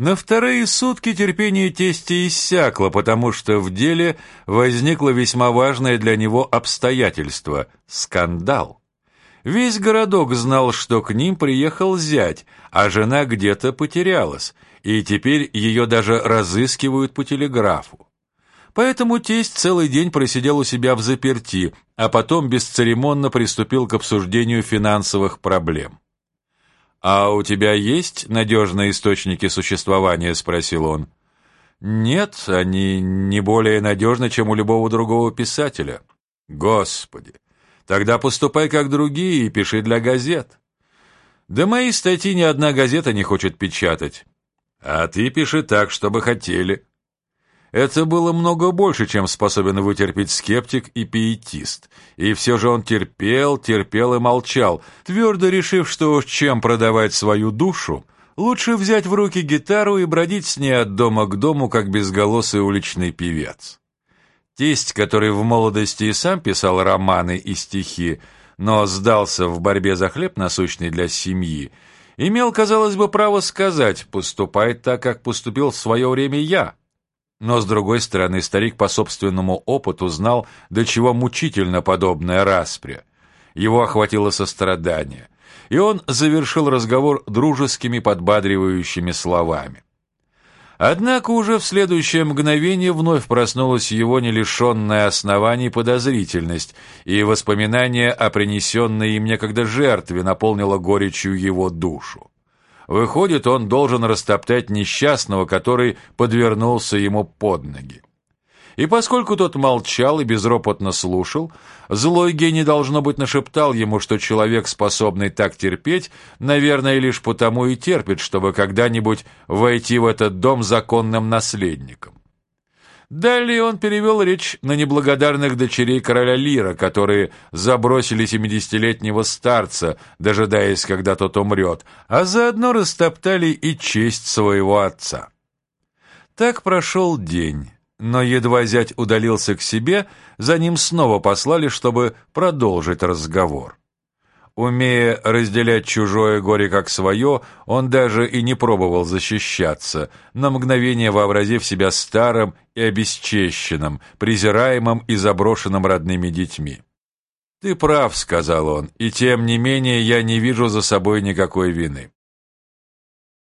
На вторые сутки терпение тестя иссякло, потому что в деле возникло весьма важное для него обстоятельство – скандал. Весь городок знал, что к ним приехал зять, а жена где-то потерялась, и теперь ее даже разыскивают по телеграфу. Поэтому тесть целый день просидел у себя в заперти, а потом бесцеремонно приступил к обсуждению финансовых проблем. «А у тебя есть надежные источники существования?» — спросил он. «Нет, они не более надежны, чем у любого другого писателя». «Господи! Тогда поступай как другие и пиши для газет». «Да мои статьи ни одна газета не хочет печатать». «А ты пиши так, чтобы хотели». Это было много больше, чем способен вытерпеть скептик и пиетист. И все же он терпел, терпел и молчал, твердо решив, что чем продавать свою душу, лучше взять в руки гитару и бродить с ней от дома к дому, как безголосый уличный певец. Тесть, который в молодости и сам писал романы и стихи, но сдался в борьбе за хлеб насущный для семьи, имел, казалось бы, право сказать «поступай так, как поступил в свое время я». Но, с другой стороны, старик по собственному опыту знал, до чего мучительно подобная распря. Его охватило сострадание, и он завершил разговор дружескими подбадривающими словами. Однако уже в следующее мгновение вновь проснулась его не лишенная оснований подозрительность, и воспоминание о принесенной им некогда жертве наполнило горечью его душу. Выходит, он должен растоптать несчастного, который подвернулся ему под ноги. И поскольку тот молчал и безропотно слушал, злой гений, должно быть, нашептал ему, что человек, способный так терпеть, наверное, лишь потому и терпит, чтобы когда-нибудь войти в этот дом законным наследником. Далее он перевел речь на неблагодарных дочерей короля Лира, которые забросили семидесятилетнего старца, дожидаясь, когда тот умрет, а заодно растоптали и честь своего отца. Так прошел день, но едва зять удалился к себе, за ним снова послали, чтобы продолжить разговор. Умея разделять чужое горе как свое, он даже и не пробовал защищаться, на мгновение вообразив себя старым и обесчещенным, презираемым и заброшенным родными детьми. «Ты прав», — сказал он, — «и тем не менее я не вижу за собой никакой вины.